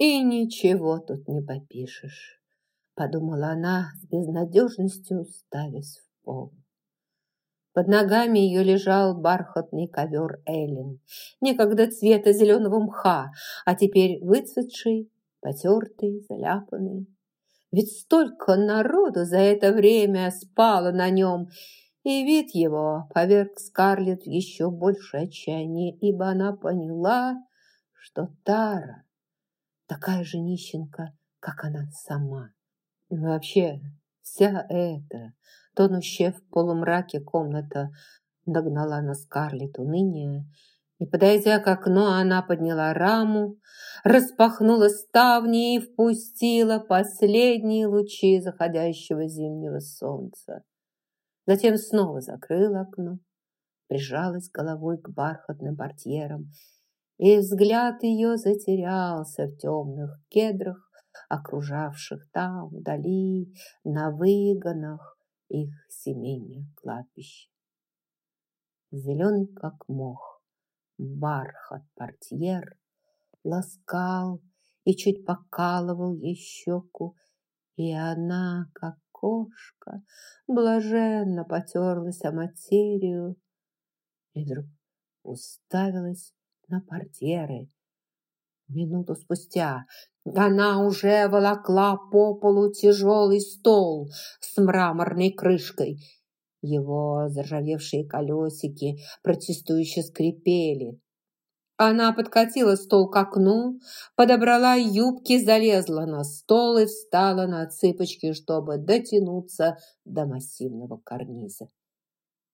И ничего тут не попишешь, подумала она с безнадежностью, уставясь в пол. Под ногами ее лежал бархатный ковер Эллен, некогда цвета зеленого мха, а теперь выцветший, потертый, заляпанный. Ведь столько народу за это время спало на нем, и вид его поверг Скарлетт еще большее отчаяние, ибо она поняла, что Тара такая же нищенка, как она сама. Вообще, вся эта, тонущая в полумраке комната, догнала на Скарлетт уныние, и, подойдя к окну, она подняла раму, распахнула ставни и впустила последние лучи заходящего зимнего солнца. Затем снова закрыла окно, прижалась головой к бархатным портьерам, и взгляд ее затерялся в темных кедрах, окружавших там, вдали, на выгонах их семейных кладбищ. Зеленый, как мох, бархат портьер ласкал и чуть покалывал ей щеку, и она, как кошка, блаженно потерлась о материю и вдруг уставилась на портьеры. Минуту спустя она уже волокла по полу тяжелый стол с мраморной крышкой. Его заржавевшие колесики протестующе скрипели. Она подкатила стол к окну, подобрала юбки, залезла на стол и встала на цыпочки, чтобы дотянуться до массивного карниза.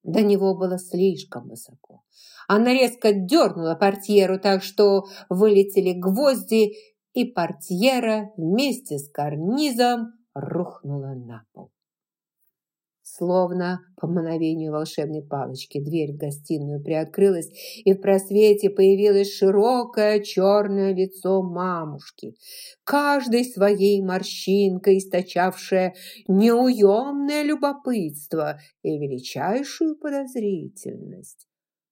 До него было слишком высоко. Она резко дернула портьеру так, что вылетели гвозди, и портьера вместе с карнизом рухнула на пол. Словно по мановению волшебной палочки дверь в гостиную приоткрылась, и в просвете появилось широкое черное лицо мамушки, каждой своей морщинкой источавшее неуемное любопытство и величайшую подозрительность.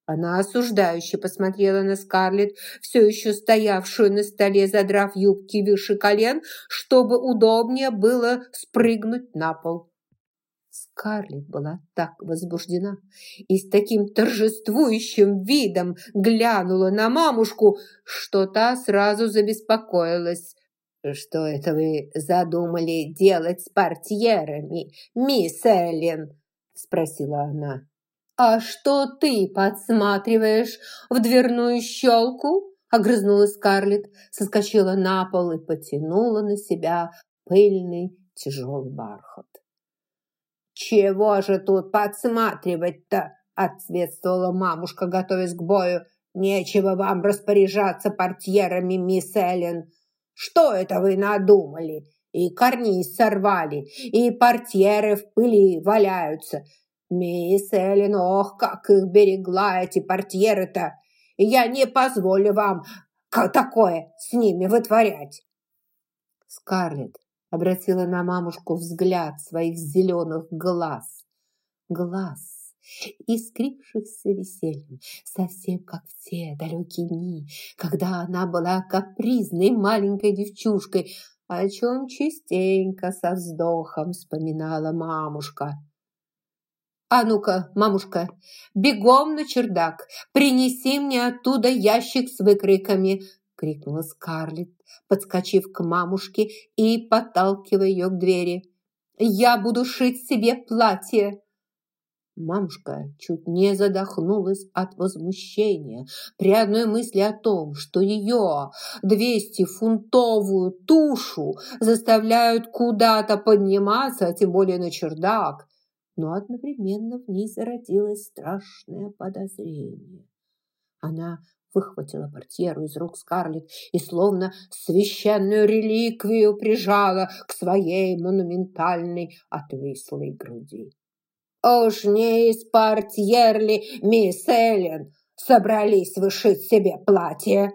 Она осуждающе посмотрела на Скарлетт, все еще стоявшую на столе, задрав юбки выше колен, чтобы удобнее было спрыгнуть на пол. Скарлетт была так возбуждена и с таким торжествующим видом глянула на мамушку, что та сразу забеспокоилась. «Что это вы задумали делать с портьерами, мисс Эллен?» – спросила она. «А что ты подсматриваешь в дверную щелку?» – огрызнулась Скарлетт, соскочила на пол и потянула на себя пыльный тяжелый бархат. «Чего же тут подсматривать-то?» – ответствовала мамушка, готовясь к бою. «Нечего вам распоряжаться портьерами, мисс Эллен. Что это вы надумали? И карниз сорвали, и портьеры в пыли валяются. Мисс Эллен, ох, как их берегла эти портьеры-то! Я не позволю вам такое с ними вытворять!» Скарлетт обратила на мамушку взгляд своих зеленых глаз. Глаз, искрившихся весельем, совсем как в те далекие дни, когда она была капризной маленькой девчушкой, о чем частенько со вздохом вспоминала мамушка. «А ну-ка, мамушка, бегом на чердак, принеси мне оттуда ящик с выкройками!» – крикнула Скарлетт, подскочив к мамушке и подталкивая ее к двери. «Я буду шить себе платье!» Мамушка чуть не задохнулась от возмущения при одной мысли о том, что ее двестифунтовую тушу заставляют куда-то подниматься, а тем более на чердак. Но одновременно в ней зародилось страшное подозрение. Она выхватила портьеру из рук Скарлетт и словно священную реликвию прижала к своей монументальной отвислой груди. «Уж не из портьер мисс Эллен, собрались вышить себе платье?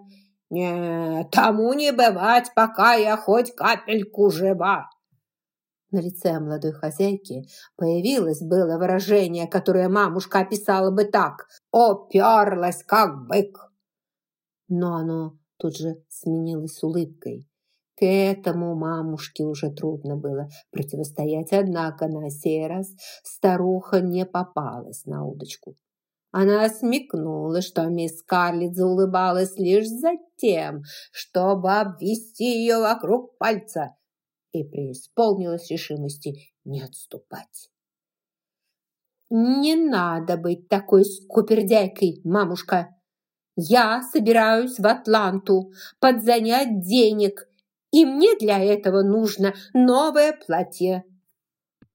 Нет, тому не бывать, пока я хоть капельку жива!» На лице молодой хозяйки появилось было выражение, которое мамушка описала бы так «Оперлась, как бык!» Но оно тут же сменилось улыбкой. К этому мамушке уже трудно было противостоять, однако на сей раз старуха не попалась на удочку. Она смекнула, что мисс Карлетт заулыбалась лишь за тем, чтобы обвести ее вокруг пальца, и преисполнилась решимости не отступать. «Не надо быть такой скупердяйкой, мамушка. Я собираюсь в Атланту подзанять денег, и мне для этого нужно новое платье».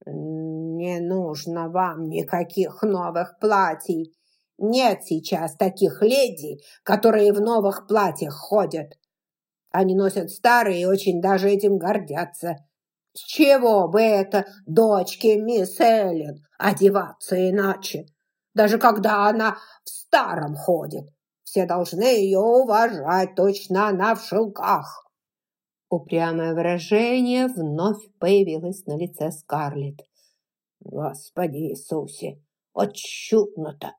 «Не нужно вам никаких новых платьей. Нет сейчас таких леди, которые в новых платьях ходят. Они носят старые и очень даже этим гордятся. С чего бы это дочке мисс Эллен одеваться иначе? Даже когда она в старом ходит, все должны ее уважать, точно она в шелках. Упрямое выражение вновь появилось на лице Скарлетт. «Господи Иисусе, вот чудно-то!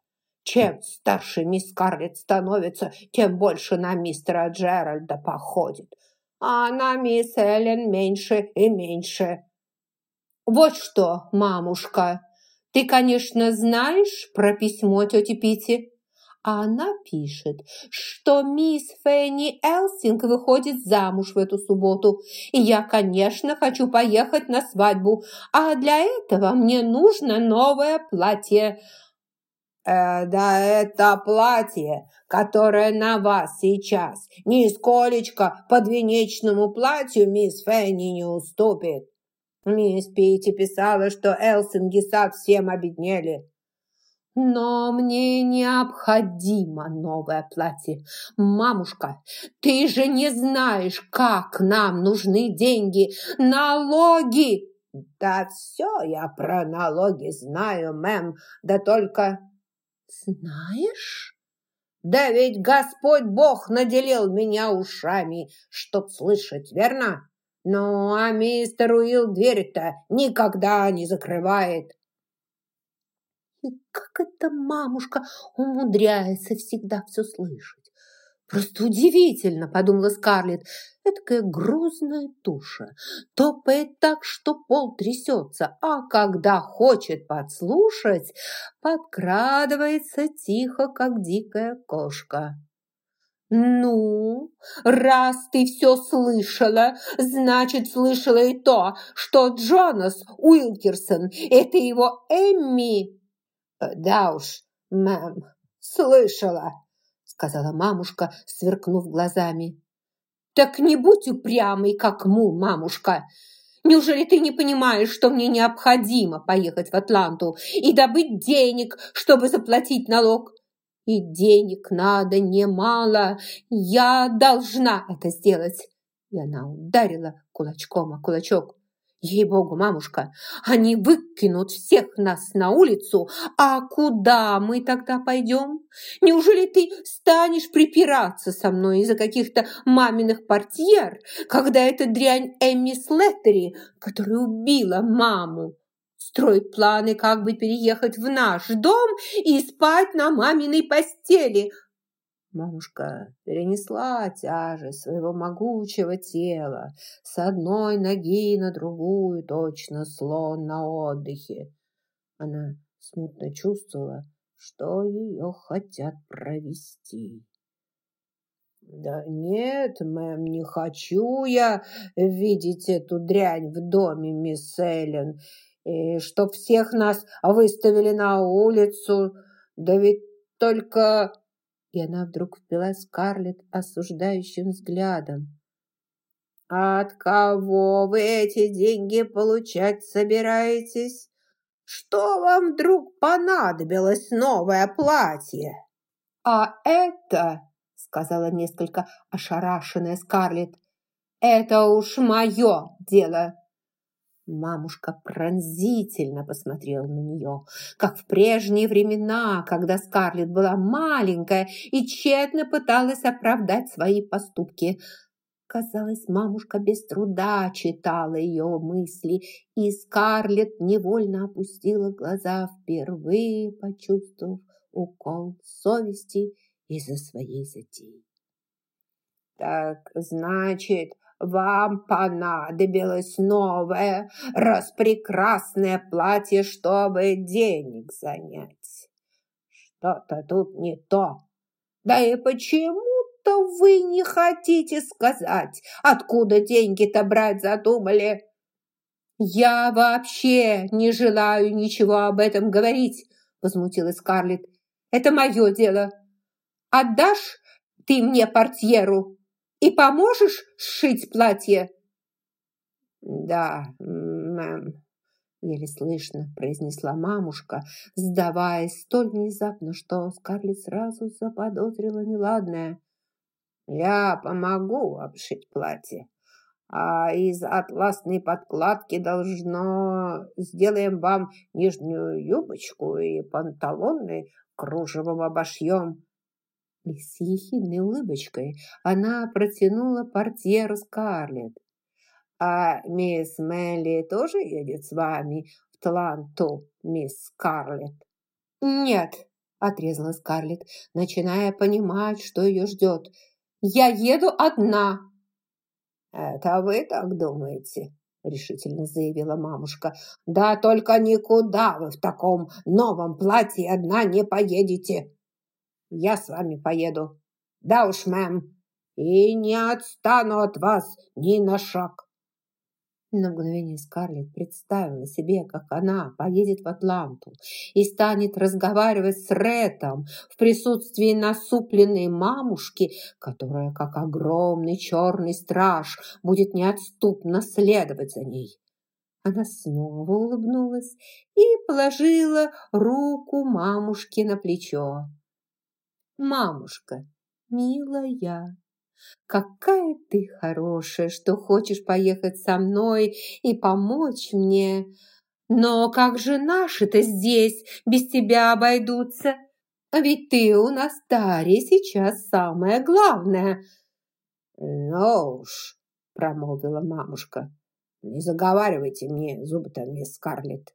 Чем старше мисс Скарлетт становится, тем больше на мистера Джеральда походит, а на мисс Эллен меньше и меньше». «Вот что, мамушка, ты, конечно, знаешь про письмо тети Пити?» Она пишет, что мисс Фенни Элсинг выходит замуж в эту субботу. И я, конечно, хочу поехать на свадьбу, а для этого мне нужно новое платье. Э, да это платье, которое на вас сейчас, нисколечко подвенечному платью мисс Фенни не уступит. Мисс Питти писала, что Элсинги совсем обеднели. Но мне необходимо новое платье. Мамушка, ты же не знаешь, как нам нужны деньги. Налоги! Да все я про налоги знаю, мэм, да только... Знаешь? Да ведь Господь Бог наделил меня ушами, чтоб слышать, верно? Ну, а мистер Уилл дверь-то никогда не закрывает. И как эта мамушка умудряется всегда все слышать? Просто удивительно, подумала Скарлетт. Этакая грузная туша. Топает так, что пол трясется, а когда хочет подслушать, подкрадывается тихо, как дикая кошка. «Ну, раз ты все слышала, значит, слышала и то, что Джонас Уилкерсон – это его Эмми «Да уж, мэм, слышала», — сказала мамушка, сверкнув глазами. «Так не будь упрямой, как мул, мамушка. Неужели ты не понимаешь, что мне необходимо поехать в Атланту и добыть денег, чтобы заплатить налог? И денег надо немало. Я должна это сделать». И она ударила кулачком о кулачок. Ей-богу, мамушка, они выкинут всех нас на улицу, а куда мы тогда пойдем? Неужели ты станешь припираться со мной из-за каких-то маминых портьер, когда эта дрянь Эмми Слеттери, которая убила маму, строит планы, как бы переехать в наш дом и спать на маминой постели – Мамушка перенесла тяжесть своего могучего тела с одной ноги на другую, точно слон на отдыхе. Она смутно чувствовала, что ее хотят провести. «Да нет, мэм, не хочу я видеть эту дрянь в доме, мисс Эллен, и чтоб всех нас выставили на улицу, да ведь только и она вдруг впила Скарлетт осуждающим взглядом. «От кого вы эти деньги получать собираетесь? Что вам вдруг понадобилось новое платье?» «А это, — сказала несколько ошарашенная Скарлетт, — это уж мое дело!» Мамушка пронзительно посмотрела на нее, как в прежние времена, когда Скарлетт была маленькая и тщетно пыталась оправдать свои поступки. Казалось, мамушка без труда читала ее мысли, и Скарлетт невольно опустила глаза, впервые почувствовав укол совести из-за своей затеи. «Так, значит, вам понадобилось новое, распрекрасное платье, чтобы денег занять. Что-то тут не то. Да и почему-то вы не хотите сказать, откуда деньги-то брать задумали. Я вообще не желаю ничего об этом говорить, возмутилась Скарлетт. Это мое дело. Отдашь ты мне портьеру и поможешь сшить платье?» «Да, мэм», – еле слышно произнесла мамушка, сдаваясь столь внезапно, что Скарлетт сразу заподозрила неладное. «Я помогу обшить платье, а из атласной подкладки должно сделаем вам нижнюю юбочку и панталоны кружевом обошьем». И с ехидной улыбочкой она протянула портьеру Скарлетт. «А мисс Мелли тоже едет с вами в Тланту, мисс Скарлетт?» «Нет», – отрезала Скарлетт, начиная понимать, что ее ждет. «Я еду одна». «Это вы так думаете?» – решительно заявила мамушка. «Да только никуда вы в таком новом платье одна не поедете!» Я с вами поеду. Да уж, мэм, и не отстану от вас ни на шаг. На мгновение Скарлетт представила себе, как она поедет в Атланту и станет разговаривать с Рэтом в присутствии насупленной мамушки, которая, как огромный черный страж, будет неотступно следовать за ней. Она снова улыбнулась и положила руку мамушке на плечо. «Мамушка, милая, какая ты хорошая, что хочешь поехать со мной и помочь мне. Но как же наши-то здесь без тебя обойдутся? Ведь ты у нас, Дарья, сейчас самое главное». «Ну уж», – промолвила мамушка, – «не заговаривайте мне зубы-то, мисс Скарлетт.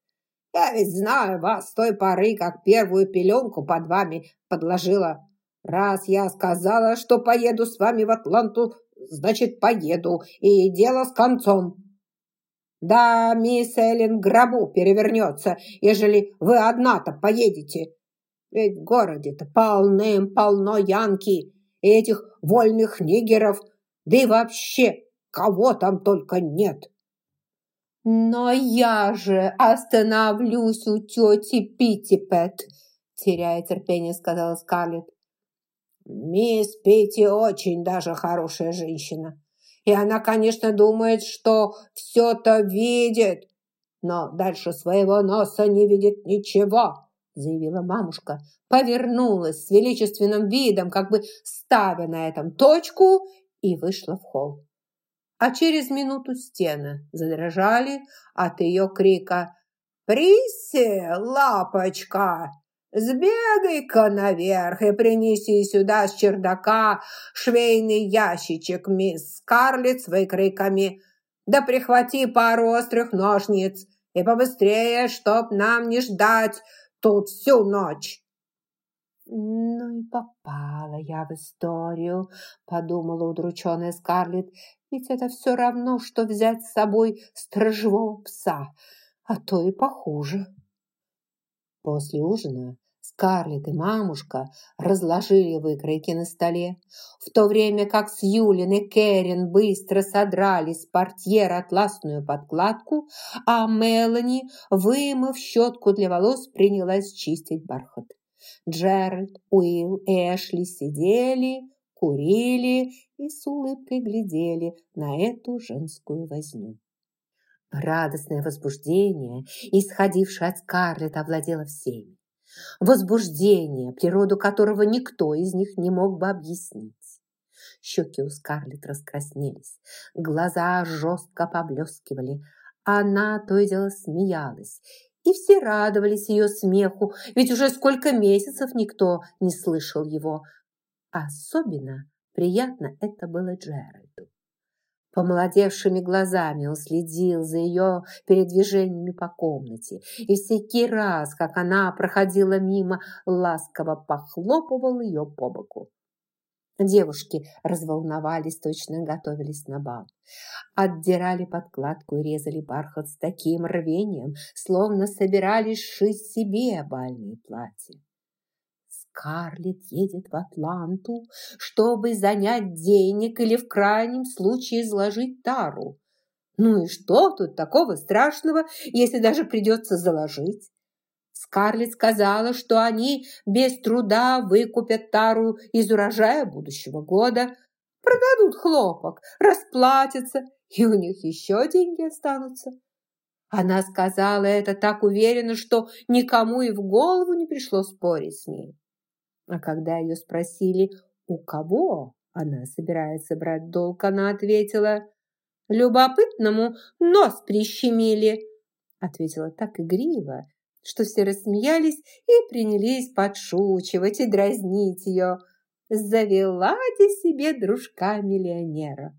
Я ведь знаю вас с той поры, как первую пеленку под вами подложила. Раз я сказала, что поеду с вами в Атланту, значит, поеду, и дело с концом. Да, мисс Эллен гробу перевернется, ежели вы одна-то поедете. Ведь в городе-то полным-полно янки и этих вольных нигеров, да и вообще, кого там только нет. Но я же остановлюсь у тети Питтипет, теряя терпение, сказала Скарлетт. Мисс Питти очень даже хорошая женщина. И она, конечно, думает, что все-то видит, но дальше своего носа не видит ничего, заявила мамушка, повернулась с величественным видом, как бы ставя на этом точку, и вышла в холл. А через минуту стены задрожали от ее крика «Присси, лапочка!» Сбегай-ка наверх и принеси сюда с чердака швейный ящичек, мисс Скарлетт, с выкройками. Да прихвати пару острых ножниц и побыстрее, чтоб нам не ждать тут всю ночь. «Ну и попала я в историю», – подумала удрученная Скарлетт. «Ведь это все равно, что взять с собой сторожевого пса, а то и похуже». После ужина Скарлетт и мамушка разложили выкройки на столе, в то время как Сьюлин и Кэрин быстро содрали с портьера атласную подкладку, а Мелани, вымыв щетку для волос, принялась чистить бархат. Джеральд, Уилл и Эшли сидели, курили и с улыбкой глядели на эту женскую возню. Радостное возбуждение, исходившее от Скарлетт, овладело всеми. Возбуждение, природу которого никто из них не мог бы объяснить. Щеки у Скарлетт раскраснелись, глаза жестко поблескивали. Она то и дело смеялась, и все радовались ее смеху, ведь уже сколько месяцев никто не слышал его. Особенно приятно это было Джеральду. Помолодевшими глазами он следил за ее передвижениями по комнате, и всякий раз, как она проходила мимо, ласково похлопывал ее по боку. Девушки разволновались, точно готовились на бал. Отдирали подкладку и резали бархат с таким рвением, словно собирались шить себе бальные платья. Скарлетт едет в Атланту, чтобы занять денег или в крайнем случае изложить тару. Ну и что тут такого страшного, если даже придется заложить? Скарлетт сказала, что они без труда выкупят тару из урожая будущего года, продадут хлопок, расплатятся, и у них еще деньги останутся. Она сказала это так уверенно, что никому и в голову не пришло спорить с ней. А когда ее спросили, у кого она собирается брать долг, она ответила, «Любопытному нос прищемили», ответила так игриво, что все рассмеялись и принялись подшучивать и дразнить ее. Завела ты себе дружка-миллионера.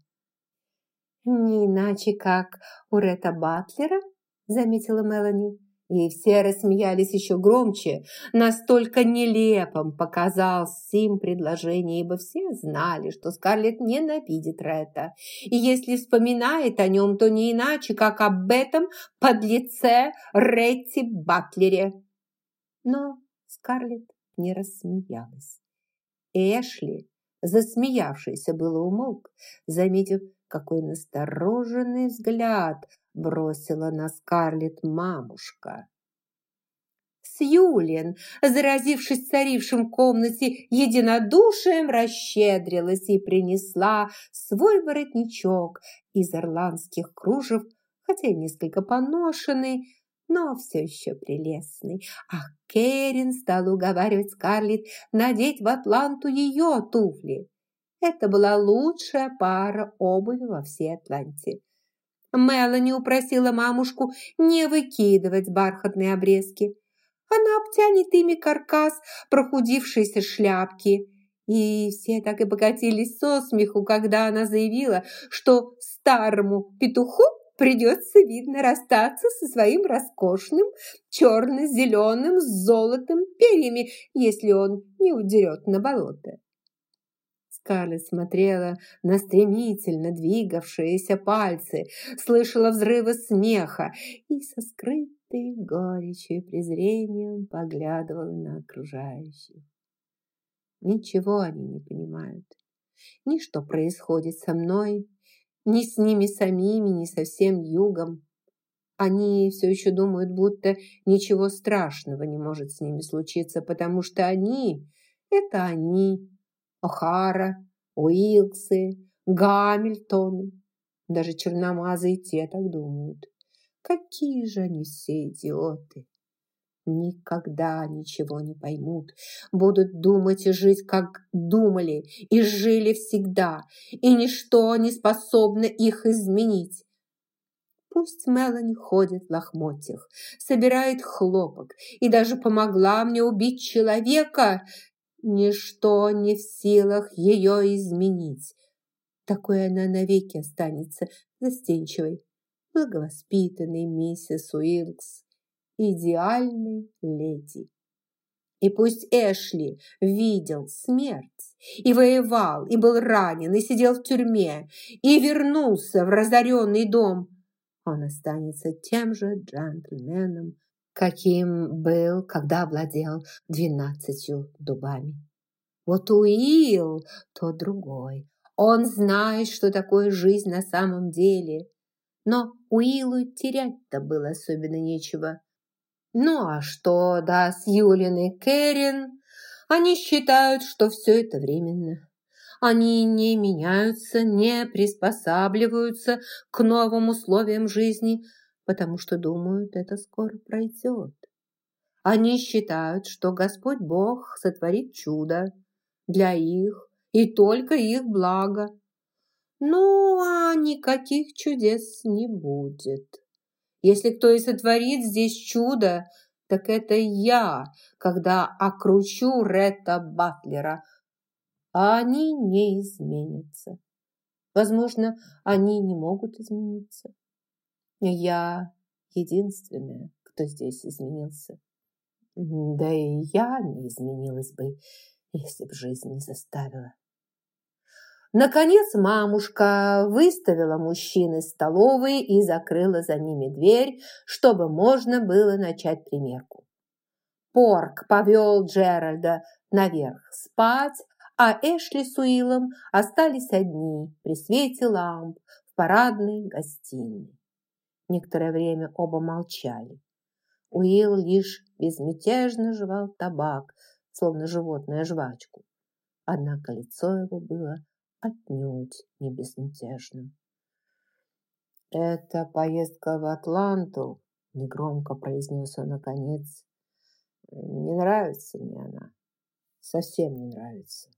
«Не иначе, как у Ретта Батлера», – заметила Мелани. И все рассмеялись еще громче. Настолько нелепым показался им предложение, ибо все знали, что Скарлетт ненавидит Ретта. И если вспоминает о нем, то не иначе, как об этом подлеце Ретти Батлере. Но Скарлетт не рассмеялась. Эшли, засмеявшийся было умолк, заметив, какой настороженный взгляд бросила на Скарлетт мамушка. Сьюлин, заразившись царившим в комнате единодушием, расщедрилась и принесла свой воротничок из ирландских кружев, хотя и несколько поношенный, но все еще прелестный. А Кэрин стала уговаривать Скарлетт надеть в Атланту ее туфли. Это была лучшая пара обуви во всей Атланте. Мелани упросила мамушку не выкидывать бархатные обрезки. Она обтянет ими каркас прохудившейся шляпки. И все так и покатились со смеху, когда она заявила, что старому петуху придется, видно, расстаться со своим роскошным черно-зеленым с золотом перьями, если он не удерет на болото. Скарлетт смотрела на стремительно двигавшиеся пальцы, слышала взрывы смеха и со скрытой горечью и презрением поглядывала на окружающих. Ничего они не понимают. Ни что происходит со мной, ни с ними самими, ни со всем югом. Они все еще думают, будто ничего страшного не может с ними случиться, потому что они – это они, О'Хара, Уилксы, Гамильтоны. Даже черномазые те так думают. Какие же они все идиоты! Никогда ничего не поймут. Будут думать и жить, как думали, и жили всегда, и ничто не способно их изменить. Пусть Мелани ходит в лохмотьях, собирает хлопок и даже помогла мне убить человека, Ничто не в силах ее изменить. Такой она навеки останется застенчивой, благовоспитанной миссис Уилкс, идеальной леди. И пусть Эшли видел смерть, и воевал, и был ранен, и сидел в тюрьме, и вернулся в разоренный дом, он останется тем же джентльменом, каким был, когда владел двенадцатью дубами. Вот Уилл тот другой. Он знает, что такое жизнь на самом деле. Но Уиллу терять-то было особенно нечего. Ну а что да с Юлин и Кэрин? Они считают, что все это временно. Они не меняются, не приспосабливаются к новым условиям жизни – потому что думают, это скоро пройдет. Они считают, что Господь Бог сотворит чудо для их и только их блага. Ну, а никаких чудес не будет. Если кто и сотворит здесь чудо, так это я, когда окручу Ретта Батлера. А они не изменятся. Возможно, они не могут измениться. Я единственная, кто здесь изменился. Да и я не изменилась бы, если б жизнь не заставила. Наконец мамушка выставила мужчин из столовой и закрыла за ними дверь, чтобы можно было начать примерку. Порк повел Джеральда наверх спать, а Эшли с Уиллом остались одни при свете ламп в парадной гостиной. Некоторое время оба молчали. Уилл лишь безмятежно жевал табак, словно животное жвачку. Однако лицо его было отнюдь не безмятежным. «Это поездка в Атланту», – негромко произнес он наконец. «Не нравится мне она, совсем не нравится».